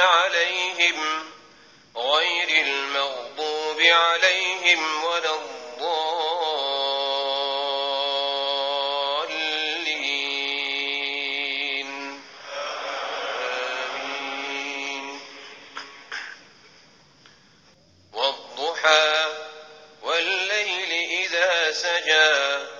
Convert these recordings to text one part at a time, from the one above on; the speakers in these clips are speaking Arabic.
عليهم غير المغضوب عليهم ولا الضالين. آمين. والضحى والليل إذا سجى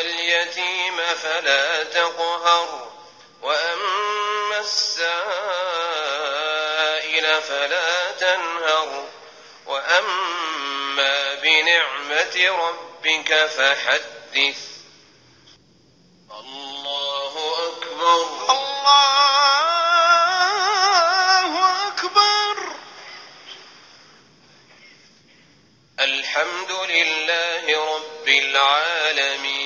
اليتيم فلا تقهر وأما السائل فلا تنهر وأما بنعمة ربك فحدث. الله أكبر. الله أكبر. الحمد لله رب العالمين.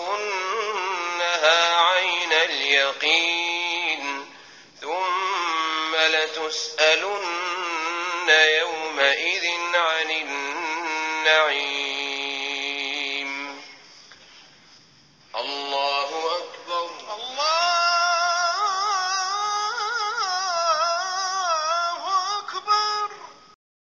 يقين ثم لتسألن يومئذ عن النعيم. الله